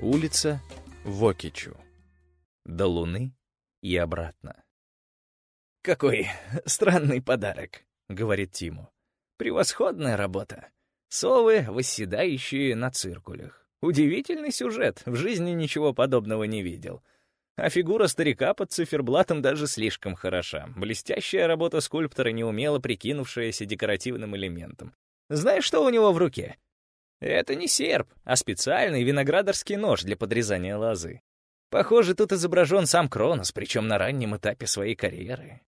Улица Вокичу. До Луны и обратно. «Какой странный подарок», — говорит Тиму. «Превосходная работа. Совы, восседающие на циркулях. Удивительный сюжет, в жизни ничего подобного не видел. А фигура старика под циферблатом даже слишком хороша. Блестящая работа скульптора, неумело прикинувшаяся декоративным элементом. Знаешь, что у него в руке? Это не серп, а специальный виноградарский нож для подрезания лозы. Похоже, тут изображен сам Кронос, причем на раннем этапе своей карьеры.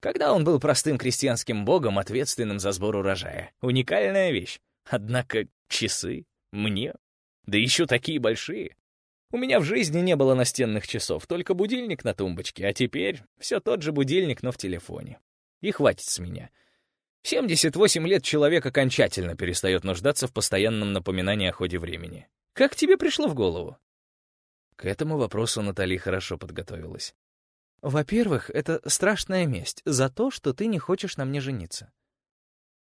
Когда он был простым крестьянским богом, ответственным за сбор урожая. Уникальная вещь. Однако часы? Мне? Да еще такие большие. У меня в жизни не было настенных часов, только будильник на тумбочке, а теперь все тот же будильник, но в телефоне. И хватит с меня. 78 лет человек окончательно перестает нуждаться в постоянном напоминании о ходе времени. Как тебе пришло в голову? К этому вопросу Натали хорошо подготовилась. Во-первых, это страшная месть за то, что ты не хочешь на мне жениться.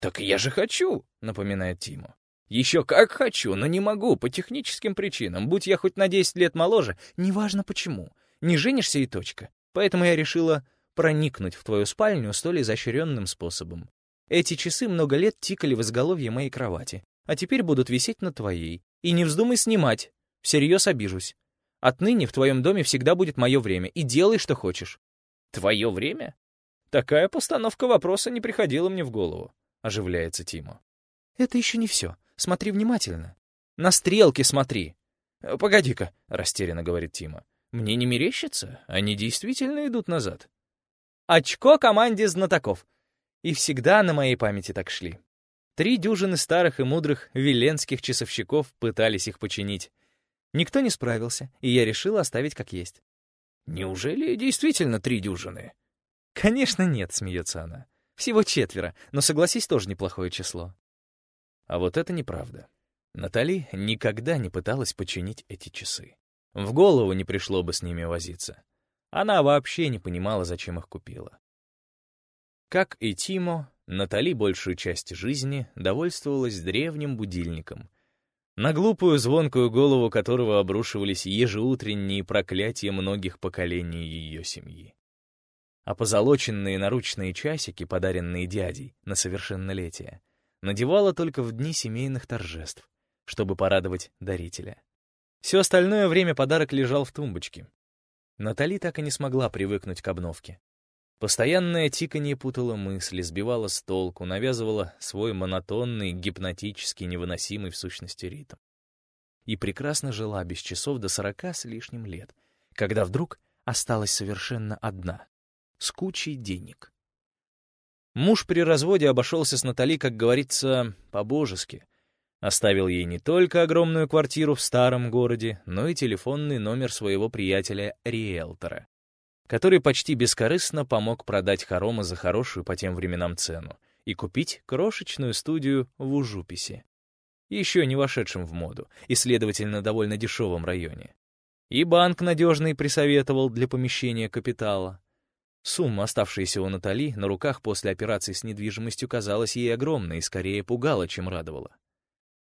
«Так я же хочу», — напоминает Тиму. «Еще как хочу, но не могу, по техническим причинам. Будь я хоть на 10 лет моложе, неважно почему. Не женишься и точка. Поэтому я решила проникнуть в твою спальню столь изощренным способом. Эти часы много лет тикали в изголовье моей кровати, а теперь будут висеть на твоей. И не вздумай снимать, всерьез обижусь. Отныне в твоем доме всегда будет мое время, и делай, что хочешь». «Твое время?» Такая постановка вопроса не приходила мне в голову, оживляется Тима. «Это еще не все. Смотри внимательно. На стрелки смотри». «Погоди-ка», — растерянно говорит Тима. «Мне не мерещится? Они действительно идут назад». «Очко команде знатоков. И всегда на моей памяти так шли. Три дюжины старых и мудрых веленских часовщиков пытались их починить. Никто не справился, и я решила оставить как есть. «Неужели действительно три дюжины?» «Конечно нет», — смеется она. «Всего четверо, но, согласись, тоже неплохое число». А вот это неправда. Натали никогда не пыталась починить эти часы. В голову не пришло бы с ними возиться. Она вообще не понимала, зачем их купила. Как и Тимо, Натали большую часть жизни довольствовалась древним будильником, на глупую звонкую голову которого обрушивались ежеутренние проклятия многих поколений ее семьи. А позолоченные наручные часики, подаренные дядей на совершеннолетие, надевала только в дни семейных торжеств, чтобы порадовать дарителя. Все остальное время подарок лежал в тумбочке. Натали так и не смогла привыкнуть к обновке. Постоянное тиканье путало мысли, сбивало с толку, навязывало свой монотонный, гипнотический, невыносимый в сущности ритм. И прекрасно жила без часов до сорока с лишним лет, когда вдруг осталась совершенно одна, с кучей денег. Муж при разводе обошелся с Натали, как говорится, по-божески. Оставил ей не только огромную квартиру в старом городе, но и телефонный номер своего приятеля-риэлтора который почти бескорыстно помог продать хоромы за хорошую по тем временам цену и купить крошечную студию в Ужуписе, еще не вошедшем в моду и, следовательно, довольно дешевом районе. И банк надежный присоветовал для помещения капитала. Сумма, оставшаяся у Натали на руках после операции с недвижимостью, казалась ей огромной и скорее пугала, чем радовала.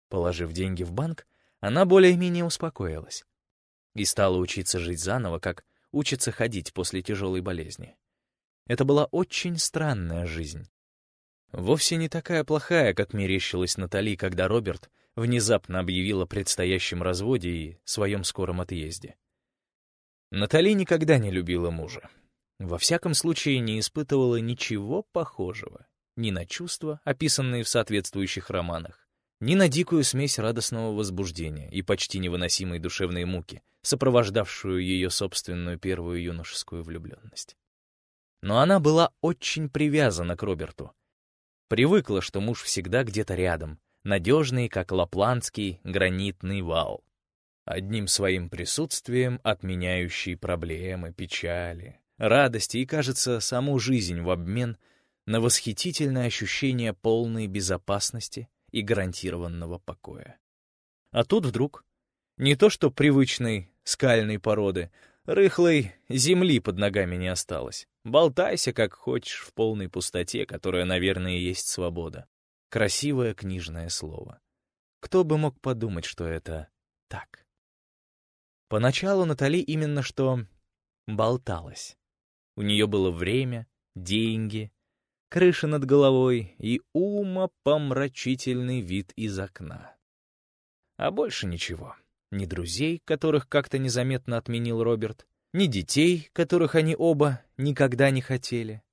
Положив деньги в банк, она более-менее успокоилась и стала учиться жить заново, как учится ходить после тяжелой болезни. Это была очень странная жизнь. Вовсе не такая плохая, как мерещилась Натали, когда Роберт внезапно объявил о предстоящем разводе и своем скором отъезде. Натали никогда не любила мужа. Во всяком случае, не испытывала ничего похожего ни на чувства, описанные в соответствующих романах, ни на дикую смесь радостного возбуждения и почти невыносимой душевной муки, сопровождавшую ее собственную первую юношескую влюбленность. Но она была очень привязана к Роберту. Привыкла, что муж всегда где-то рядом, надежный, как лапландский гранитный вал, одним своим присутствием отменяющий проблемы, печали, радости и, кажется, саму жизнь в обмен на восхитительное ощущение полной безопасности и гарантированного покоя. А тут вдруг не то что привычной скальной породы, рыхлой земли под ногами не осталось. Болтайся как хочешь в полной пустоте, которая, наверное, и есть свобода. Красивое книжное слово. Кто бы мог подумать, что это так? Поначалу Натали именно что болталась. У нее было время, деньги, крыша над головой и умопомрачительный вид из окна. А больше ничего. Ни друзей, которых как-то незаметно отменил Роберт, ни детей, которых они оба никогда не хотели,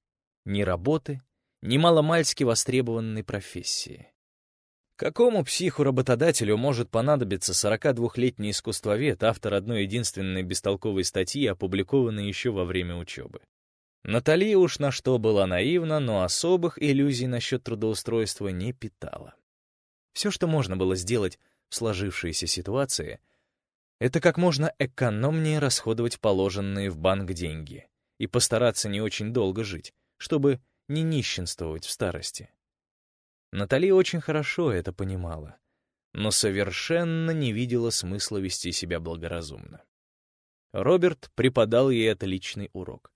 ни работы, ни маломальски востребованной профессии. Какому психу-работодателю может понадобиться 42-летний искусствовед, автор одной единственной бестолковой статьи, опубликованной еще во время учебы? Натали уж на что была наивна, но особых иллюзий насчет трудоустройства не питала. Все, что можно было сделать в сложившейся ситуации, это как можно экономнее расходовать положенные в банк деньги и постараться не очень долго жить, чтобы не нищенствовать в старости. Натали очень хорошо это понимала, но совершенно не видела смысла вести себя благоразумно. Роберт преподал ей отличный урок.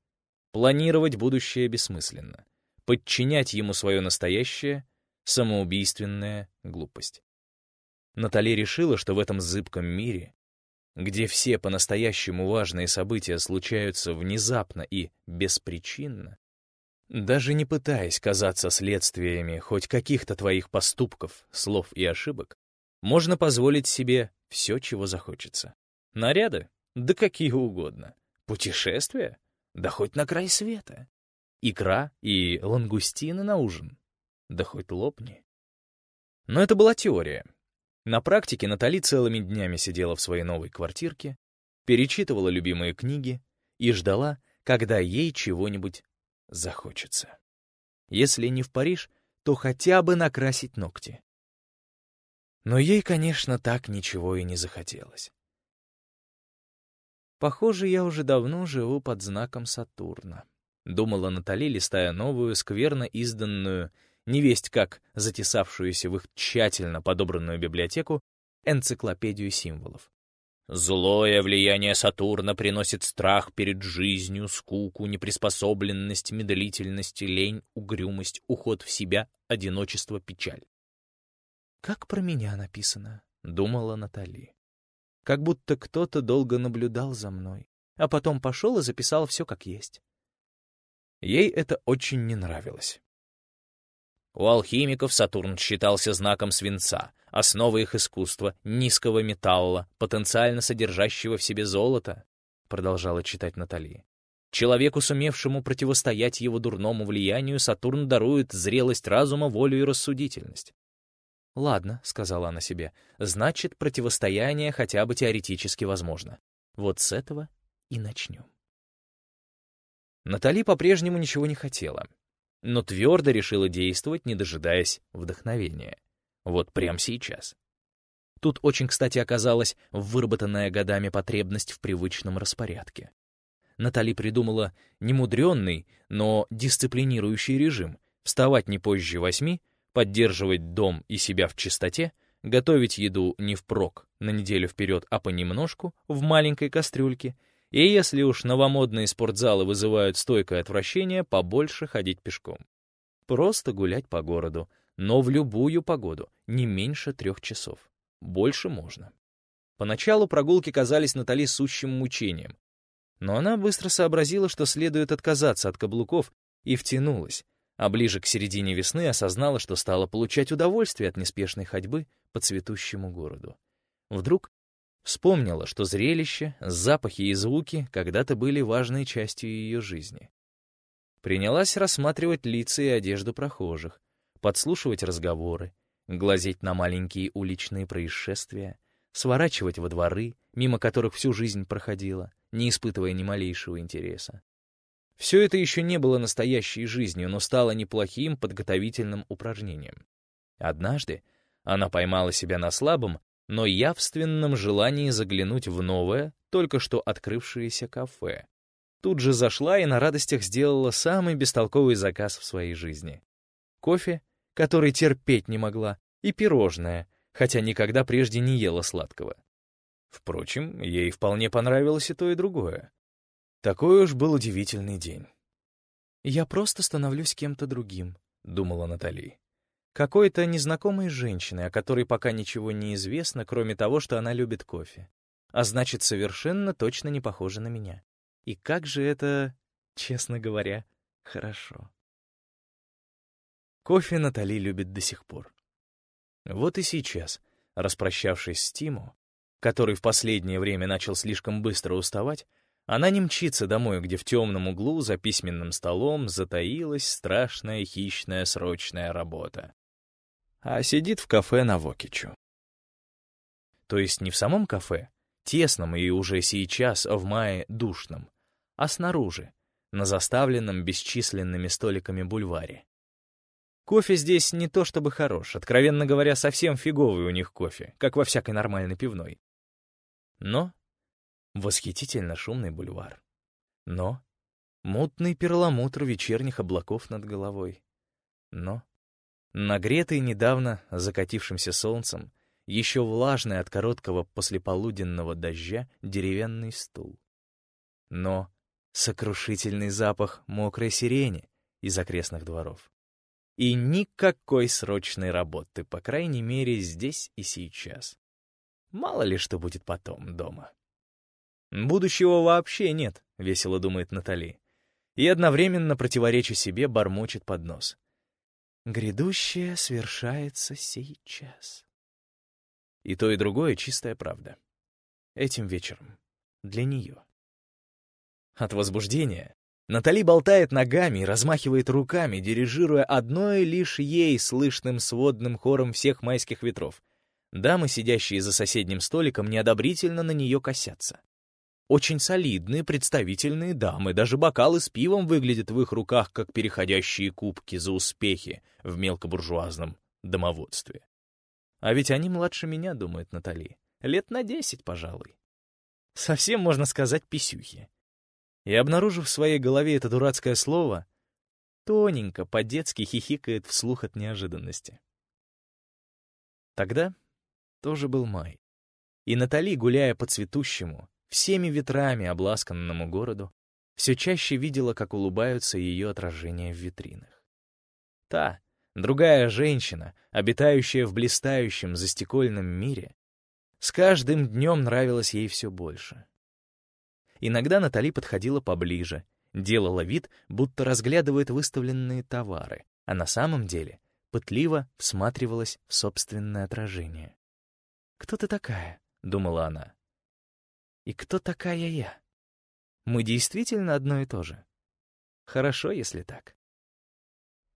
Планировать будущее бессмысленно. Подчинять ему свое настоящее — самоубийственная глупость. Натали решила, что в этом зыбком мире, где все по-настоящему важные события случаются внезапно и беспричинно, даже не пытаясь казаться следствиями хоть каких-то твоих поступков, слов и ошибок, можно позволить себе все, чего захочется. Наряды? Да какие угодно. Путешествия? Да хоть на край света. Икра и лангустины на ужин? Да хоть лопни. Но это была теория. На практике Натали целыми днями сидела в своей новой квартирке, перечитывала любимые книги и ждала, когда ей чего-нибудь захочется. Если не в Париж, то хотя бы накрасить ногти. Но ей, конечно, так ничего и не захотелось. «Похоже, я уже давно живу под знаком Сатурна», — думала Натали, листая новую, скверно изданную, невесть как затесавшуюся в их тщательно подобранную библиотеку, энциклопедию символов. Злое влияние Сатурна приносит страх перед жизнью, скуку, неприспособленность, медлительность, лень, угрюмость, уход в себя, одиночество, печаль. «Как про меня написано», — думала Натали. «Как будто кто-то долго наблюдал за мной, а потом пошел и записал все как есть». Ей это очень не нравилось. У алхимиков Сатурн считался знаком свинца, основой их искусства, низкого металла, потенциально содержащего в себе золото, продолжала читать Натали. Человеку, сумевшему противостоять его дурному влиянию, Сатурн дарует зрелость разума, волю и рассудительность. «Ладно», — сказала она себе, — «значит, противостояние хотя бы теоретически возможно. Вот с этого и начнем». Натали по-прежнему ничего не хотела но твердо решила действовать, не дожидаясь вдохновения. Вот прямо сейчас. Тут очень кстати оказалась выработанная годами потребность в привычном распорядке. Натали придумала немудренный, но дисциплинирующий режим — вставать не позже восьми, поддерживать дом и себя в чистоте, готовить еду не впрок, на неделю вперед, а понемножку, в маленькой кастрюльке — и если уж новомодные спортзалы вызывают стойкое отвращение, побольше ходить пешком. Просто гулять по городу, но в любую погоду, не меньше трех часов. Больше можно. Поначалу прогулки казались Натали сущим мучением. Но она быстро сообразила, что следует отказаться от каблуков, и втянулась, а ближе к середине весны осознала, что стала получать удовольствие от неспешной ходьбы по цветущему городу. Вдруг Вспомнила, что зрелище, запахи и звуки когда-то были важной частью ее жизни. Принялась рассматривать лица и одежду прохожих, подслушивать разговоры, глазеть на маленькие уличные происшествия, сворачивать во дворы, мимо которых всю жизнь проходила, не испытывая ни малейшего интереса. Все это еще не было настоящей жизнью, но стало неплохим подготовительным упражнением. Однажды она поймала себя на слабом, но явственном желании заглянуть в новое, только что открывшееся кафе. Тут же зашла и на радостях сделала самый бестолковый заказ в своей жизни. Кофе, который терпеть не могла, и пирожное, хотя никогда прежде не ела сладкого. Впрочем, ей вполне понравилось и то, и другое. Такой уж был удивительный день. «Я просто становлюсь кем-то другим», — думала Натали какой-то незнакомой женщины, о которой пока ничего не известно, кроме того, что она любит кофе. а значит, совершенно точно не похожа на меня. И как же это, честно говоря, хорошо. Кофе Натали любит до сих пор. Вот и сейчас, распрощавшись с Тиму, который в последнее время начал слишком быстро уставать, она не мчится домой, где в темном углу за письменным столом затаилась страшная хищная срочная работа, а сидит в кафе на Вокичу. То есть не в самом кафе, тесном и уже сейчас, в мае, душном, а снаружи, на заставленном бесчисленными столиками бульваре. Кофе здесь не то чтобы хорош, откровенно говоря, совсем фиговый у них кофе, как во всякой нормальной пивной. Но восхитительно шумный бульвар. Но мутный перламутр вечерних облаков над головой. Но нагретый недавно закатившимся солнцем, еще влажный от короткого послеполуденного дождя деревянный стул. Но сокрушительный запах мокрой сирени из окрестных дворов. И никакой срочной работы, по крайней мере, здесь и сейчас. Мало ли что будет потом дома. «Будущего вообще нет», — весело думает Натали. И одновременно, противореча себе, бормочет под нос. «Грядущее свершается сейчас». И то, и другое — чистая правда. Этим вечером. Для нее. От возбуждения Натали болтает ногами и размахивает руками, дирижируя одной лишь ей слышным сводным хором всех майских ветров. Дамы, сидящие за соседним столиком, неодобрительно на нее косятся. Очень солидные, представительные дамы, даже бокалы с пивом выглядят в их руках, как переходящие кубки за успехи в мелкобуржуазном домоводстве. А ведь они младше меня, думает Натали. Лет на десять, пожалуй. Совсем, можно сказать, писюхи. И, обнаружив в своей голове это дурацкое слово, тоненько, по-детски хихикает вслух от неожиданности. Тогда тоже был май. И Натали, гуляя по цветущему, всеми ветрами обласканному городу, все чаще видела, как улыбаются ее отражения в витринах. Та, другая женщина, обитающая в блистающем застекольном мире, с каждым днем нравилась ей все больше. Иногда Натали подходила поближе, делала вид, будто разглядывает выставленные товары, а на самом деле пытливо всматривалась в собственное отражение. «Кто ты такая?» — думала она. «И кто такая я? Мы действительно одно и то же. Хорошо, если так».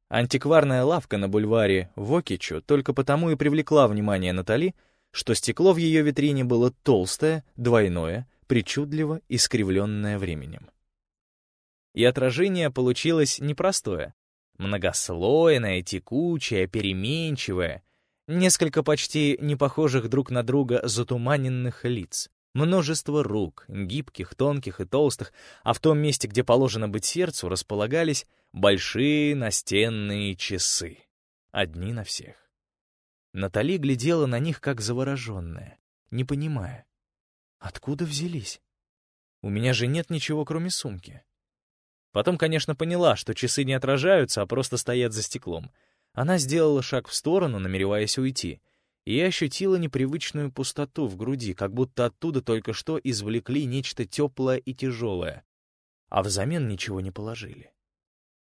Антикварная лавка на бульваре Вокичу только потому и привлекла внимание Натали, что стекло в ее витрине было толстое, двойное, причудливо искривленное временем. И отражение получилось непростое, многослойное, текучее, переменчивое, несколько почти не похожих друг на друга затуманенных лиц, множество рук, гибких, тонких и толстых, а в том месте, где положено быть сердцу, располагались большие настенные часы, одни на всех. Натали глядела на них как завороженная, не понимая, откуда взялись. У меня же нет ничего, кроме сумки. Потом, конечно, поняла, что часы не отражаются, а просто стоят за стеклом — она сделала шаг в сторону, намереваясь уйти, и ощутила непривычную пустоту в груди, как будто оттуда только что извлекли нечто теплое и тяжелое, а взамен ничего не положили.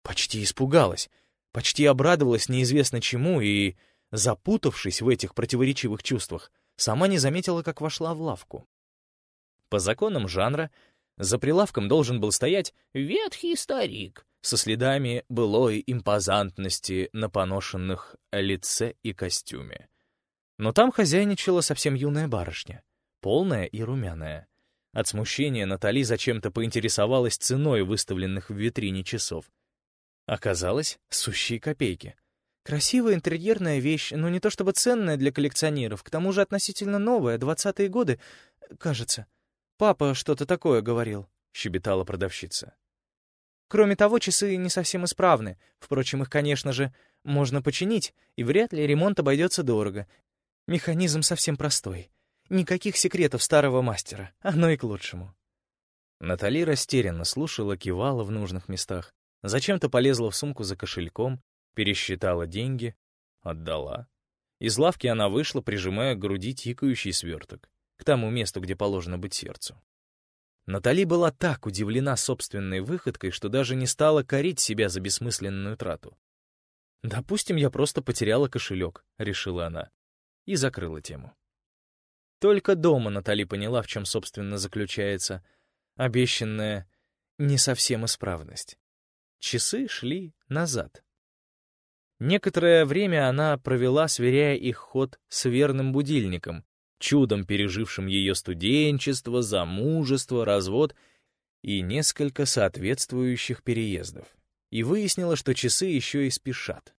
Почти испугалась, почти обрадовалась неизвестно чему и, запутавшись в этих противоречивых чувствах, сама не заметила, как вошла в лавку. По законам жанра за прилавком должен был стоять ветхий старик со следами былой импозантности на поношенных лице и костюме. Но там хозяйничала совсем юная барышня, полная и румяная. От смущения Натали зачем-то поинтересовалась ценой выставленных в витрине часов. Оказалось, сущие копейки. Красивая интерьерная вещь, но не то чтобы ценная для коллекционеров, к тому же относительно новая, двадцатые годы, кажется. Папа что-то такое говорил, — щебетала продавщица. Кроме того, часы не совсем исправны. Впрочем, их, конечно же, можно починить, и вряд ли ремонт обойдется дорого. Механизм совсем простой. Никаких секретов старого мастера. Оно и к лучшему. Натали растерянно слушала, кивала в нужных местах. Зачем-то полезла в сумку за кошельком, пересчитала деньги, отдала. Из лавки она вышла, прижимая к груди тикающий сверток. к тому месту, где положено быть сердцу. Натали была так удивлена собственной выходкой, что даже не стала корить себя за бессмысленную трату. «Допустим, я просто потеряла кошелек», — решила она, и закрыла тему. Только дома Натали поняла, в чем, собственно, заключается обещанная не совсем исправность. Часы шли назад. Некоторое время она провела, сверяя их ход с верным будильником, чудом пережившим ее студенчество, замужество, развод и несколько соответствующих переездов. И выяснила, что часы еще и спешат.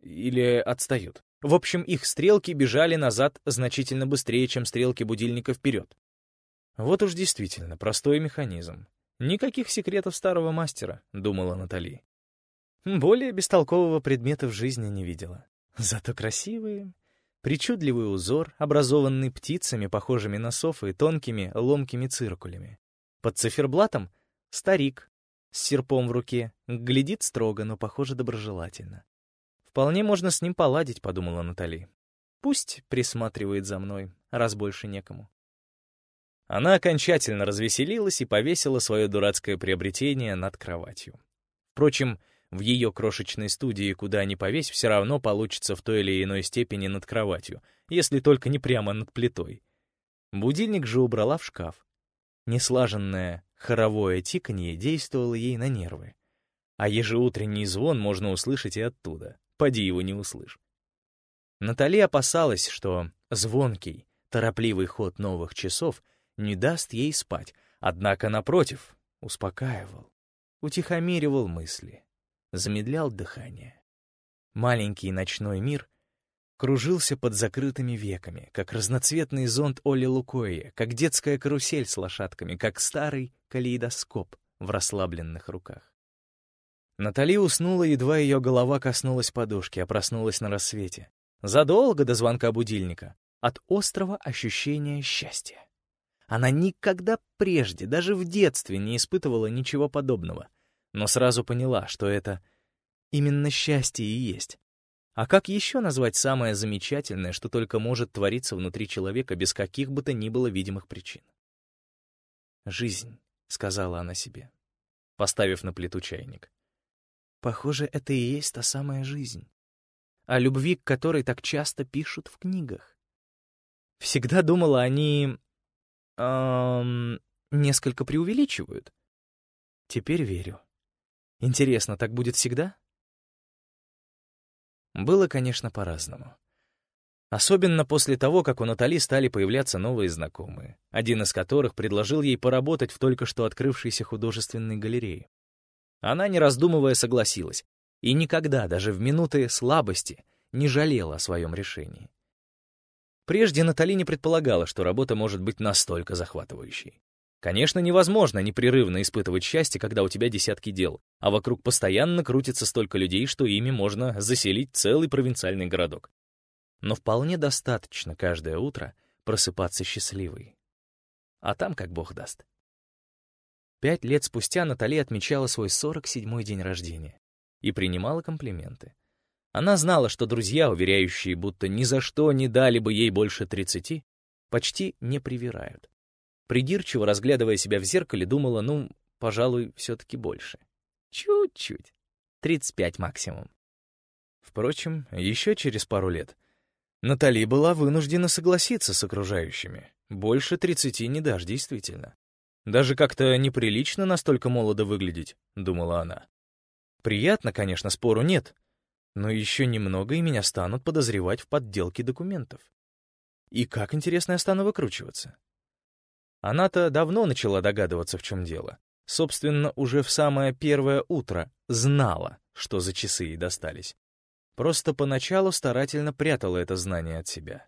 Или отстают. В общем, их стрелки бежали назад значительно быстрее, чем стрелки будильника вперед. Вот уж действительно простой механизм. Никаких секретов старого мастера, думала Натали. Более бестолкового предмета в жизни не видела. Зато красивые. Причудливый узор, образованный птицами, похожими на софы, и тонкими, ломкими циркулями. Под циферблатом — старик с серпом в руке, глядит строго, но, похоже, доброжелательно. «Вполне можно с ним поладить», — подумала Натали. «Пусть присматривает за мной, раз больше некому». Она окончательно развеселилась и повесила свое дурацкое приобретение над кроватью. Впрочем, в ее крошечной студии, куда ни повесь, все равно получится в той или иной степени над кроватью, если только не прямо над плитой. Будильник же убрала в шкаф. Неслаженное хоровое тиканье действовало ей на нервы. А ежеутренний звон можно услышать и оттуда. Поди его не услышь. Натали опасалась, что звонкий, торопливый ход новых часов не даст ей спать, однако, напротив, успокаивал, утихомиривал мысли замедлял дыхание. Маленький ночной мир кружился под закрытыми веками, как разноцветный зонт Оли Лукоя, как детская карусель с лошадками, как старый калейдоскоп в расслабленных руках. Натали уснула, едва ее голова коснулась подушки, а проснулась на рассвете. Задолго до звонка будильника, от острого ощущения счастья. Она никогда прежде, даже в детстве, не испытывала ничего подобного — но сразу поняла, что это именно счастье и есть. А как еще назвать самое замечательное, что только может твориться внутри человека без каких бы то ни было видимых причин? «Жизнь», — сказала она себе, поставив на плиту чайник. «Похоже, это и есть та самая жизнь, о любви к которой так часто пишут в книгах. Всегда думала, они... Эм, несколько преувеличивают. Теперь верю. Интересно, так будет всегда? Было, конечно, по-разному. Особенно после того, как у Натали стали появляться новые знакомые, один из которых предложил ей поработать в только что открывшейся художественной галерее. Она, не раздумывая, согласилась, и никогда, даже в минуты слабости, не жалела о своем решении. Прежде Натали не предполагала, что работа может быть настолько захватывающей. Конечно, невозможно непрерывно испытывать счастье, когда у тебя десятки дел, а вокруг постоянно крутится столько людей, что ими можно заселить целый провинциальный городок. Но вполне достаточно каждое утро просыпаться счастливой. А там как бог даст. Пять лет спустя Натали отмечала свой 47-й день рождения и принимала комплименты. Она знала, что друзья, уверяющие, будто ни за что не дали бы ей больше 30, почти не привирают. Придирчиво разглядывая себя в зеркале, думала, ну, пожалуй, все-таки больше. Чуть-чуть. 35 максимум. Впрочем, еще через пару лет Натали была вынуждена согласиться с окружающими. Больше 30 не дашь, действительно. Даже как-то неприлично настолько молодо выглядеть, думала она. Приятно, конечно, спору нет, но еще немного и меня станут подозревать в подделке документов. И как, интересно, я стану выкручиваться? Она-то давно начала догадываться, в чем дело. Собственно, уже в самое первое утро знала, что за часы ей достались. Просто поначалу старательно прятала это знание от себя.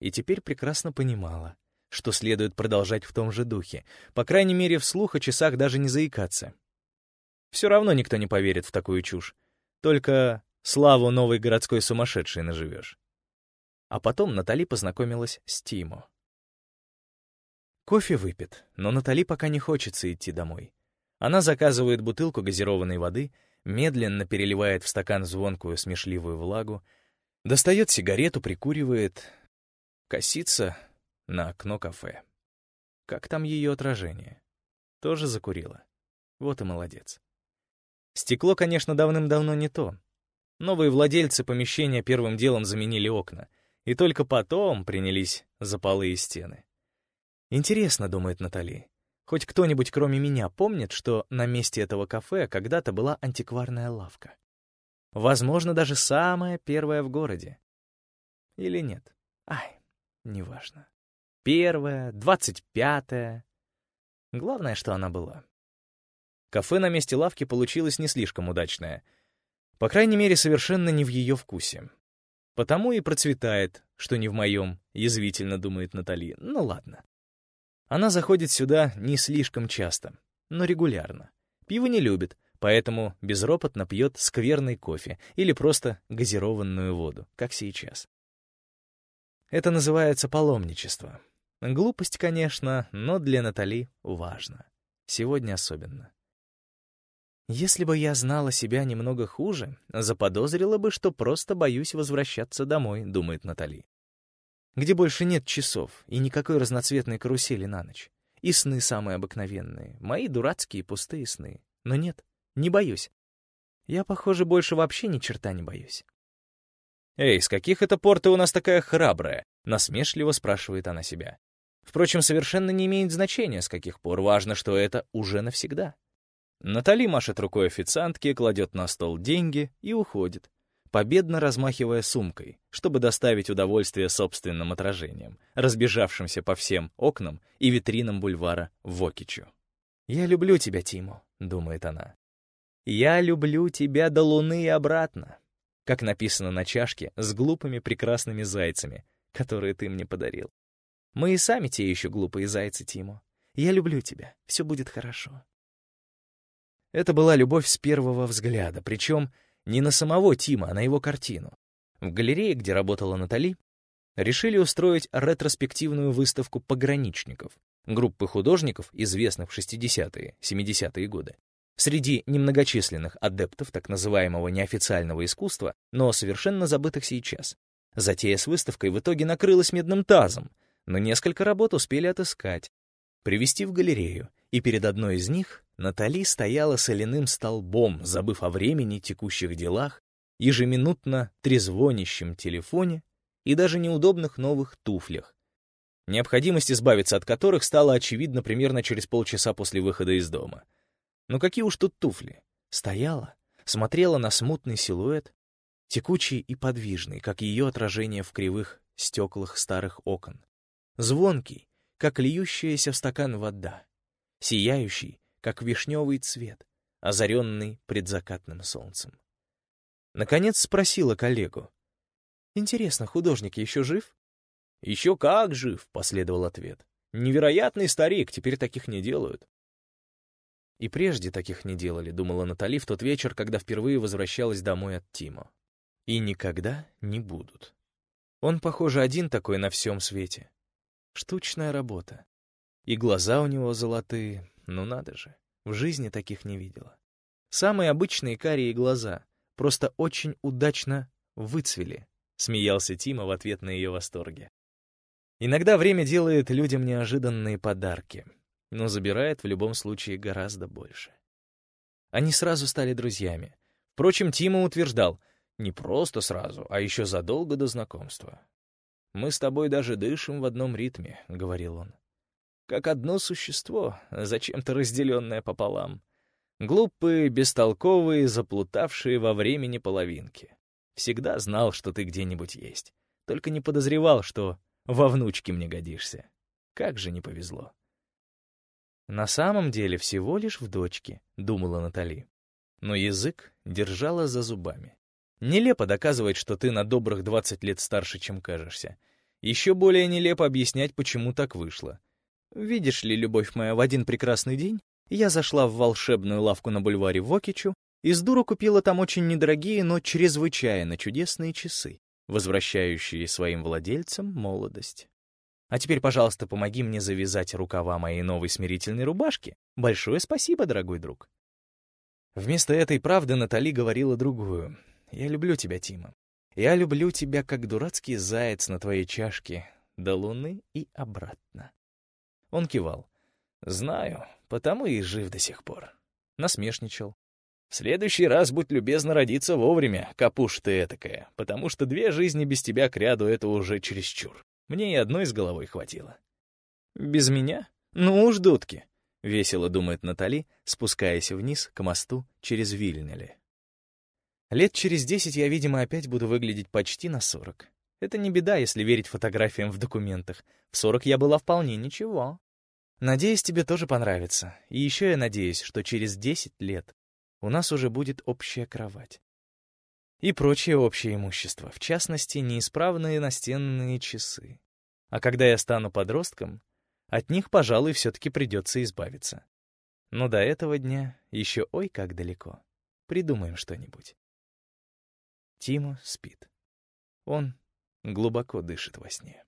И теперь прекрасно понимала, что следует продолжать в том же духе, по крайней мере, вслух о часах даже не заикаться. Все равно никто не поверит в такую чушь. Только славу новой городской сумасшедшей наживешь. А потом Натали познакомилась с Тимо. Кофе выпит, но Натали пока не хочется идти домой. Она заказывает бутылку газированной воды, медленно переливает в стакан звонкую смешливую влагу, достает сигарету, прикуривает, косится на окно кафе. Как там ее отражение? Тоже закурила. Вот и молодец. Стекло, конечно, давным-давно не то. Новые владельцы помещения первым делом заменили окна, и только потом принялись за полы и стены. Интересно, думает Натали, хоть кто-нибудь кроме меня помнит, что на месте этого кафе когда-то была антикварная лавка. Возможно, даже самая первая в городе. Или нет? Ай, неважно. Первая, двадцать пятая. Главное, что она была. Кафе на месте лавки получилось не слишком удачное. По крайней мере, совершенно не в ее вкусе. Потому и процветает, что не в моем, язвительно думает Натали. Ну ладно. Она заходит сюда не слишком часто, но регулярно. Пиво не любит, поэтому безропотно пьет скверный кофе или просто газированную воду, как сейчас. Это называется паломничество. Глупость, конечно, но для Натали важно. Сегодня особенно. Если бы я знала себя немного хуже, заподозрила бы, что просто боюсь возвращаться домой, думает Натали. Где больше нет часов и никакой разноцветной карусели на ночь. И сны самые обыкновенные, мои дурацкие пустые сны. Но нет, не боюсь. Я, похоже, больше вообще ни черта не боюсь. «Эй, с каких это пор ты у нас такая храбрая?» — насмешливо спрашивает она себя. Впрочем, совершенно не имеет значения, с каких пор. Важно, что это уже навсегда. Натали машет рукой официантке, кладет на стол деньги и уходит, победно размахивая сумкой, чтобы доставить удовольствие собственным отражением, разбежавшимся по всем окнам и витринам бульвара Вокичу. «Я люблю тебя, Тиму», — думает она. «Я люблю тебя до луны и обратно», как написано на чашке с глупыми прекрасными зайцами, которые ты мне подарил. Мы и сами те еще глупые зайцы, Тиму. Я люблю тебя, все будет хорошо. Это была любовь с первого взгляда, причем не на самого Тима, а на его картину. В галерее, где работала Натали, решили устроить ретроспективную выставку пограничников, группы художников, известных в 60-е, 70-е годы. Среди немногочисленных адептов так называемого неофициального искусства, но совершенно забытых сейчас. Затея с выставкой в итоге накрылась медным тазом, но несколько работ успели отыскать, привести в галерею, и перед одной из них Натали стояла соляным столбом, забыв о времени, текущих делах, ежеминутно трезвонящем телефоне и даже неудобных новых туфлях, необходимость избавиться от которых стала очевидна примерно через полчаса после выхода из дома. Но какие уж тут туфли? Стояла, смотрела на смутный силуэт, текучий и подвижный, как ее отражение в кривых стеклах старых окон. Звонкий, как льющаяся в стакан вода. Сияющий, как вишневый цвет, озаренный предзакатным солнцем. Наконец спросила коллегу. «Интересно, художник еще жив?» «Еще как жив», — последовал ответ. «Невероятный старик, теперь таких не делают». И прежде таких не делали, думала Натали в тот вечер, когда впервые возвращалась домой от Тимо. И никогда не будут. Он, похоже, один такой на всем свете. Штучная работа. И глаза у него золотые, ну надо же, в жизни таких не видела. Самые обычные карие глаза, просто очень удачно выцвели, смеялся Тима в ответ на ее восторге. Иногда время делает людям неожиданные подарки, но забирает в любом случае гораздо больше. Они сразу стали друзьями. Впрочем, Тима утверждал, не просто сразу, а еще задолго до знакомства. «Мы с тобой даже дышим в одном ритме», — говорил он как одно существо, зачем-то разделенное пополам. Глупые, бестолковые, заплутавшие во времени половинки. Всегда знал, что ты где-нибудь есть. Только не подозревал, что во внучке мне годишься. Как же не повезло. На самом деле всего лишь в дочке, думала Натали. Но язык держала за зубами. Нелепо доказывать, что ты на добрых 20 лет старше, чем кажешься. Еще более нелепо объяснять, почему так вышло. Видишь ли, любовь моя, в один прекрасный день я зашла в волшебную лавку на бульваре Вокичу и с дуру купила там очень недорогие, но чрезвычайно чудесные часы, возвращающие своим владельцам молодость. А теперь, пожалуйста, помоги мне завязать рукава моей новой смирительной рубашки. Большое спасибо, дорогой друг. Вместо этой правды Натали говорила другую. «Я люблю тебя, Тима. Я люблю тебя, как дурацкий заяц на твоей чашке, до Луны и обратно. Он кивал. «Знаю, потому и жив до сих пор». Насмешничал. «В следующий раз будь любезна родиться вовремя, капуш ты этакая, потому что две жизни без тебя к ряду — это уже чересчур. Мне и одной с головой хватило». «Без меня? Ну уж, дудки!» — весело думает Натали, спускаясь вниз к мосту через Вильнеле. Лет через десять я, видимо, опять буду выглядеть почти на сорок. Это не беда, если верить фотографиям в документах. В сорок я была вполне ничего. Надеюсь, тебе тоже понравится. И еще я надеюсь, что через десять лет у нас уже будет общая кровать. И прочее общее имущество, в частности, неисправные настенные часы. А когда я стану подростком, от них, пожалуй, все-таки придется избавиться. Но до этого дня еще ой как далеко. Придумаем что-нибудь. Тимо спит. Он глубоко дышит во сне.